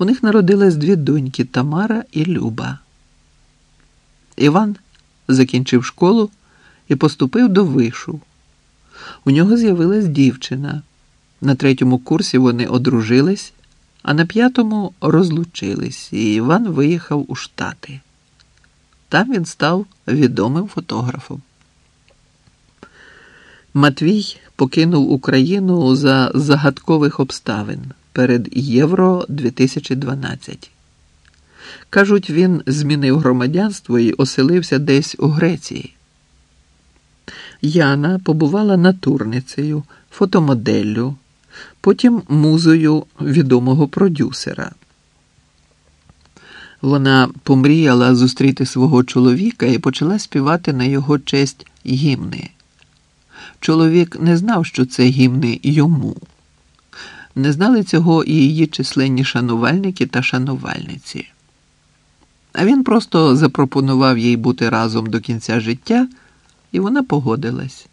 У них народились дві доньки Тамара і Люба. Іван закінчив школу і поступив до вишу. У нього з'явилась дівчина. На третьому курсі вони одружились, а на п'ятому розлучились, і Іван виїхав у Штати. Там він став відомим фотографом. Матвій покинув Україну за загадкових обставин перед Євро 2012. Кажуть, він змінив громадянство і оселився десь у Греції. Яна побувала натурницею, фотомоделлю, потім музою відомого продюсера. Вона помріяла зустріти свого чоловіка і почала співати на його честь гімни. Чоловік не знав, що це гімни йому. Не знали цього і її численні шанувальники та шанувальниці. А він просто запропонував їй бути разом до кінця життя, і вона погодилась.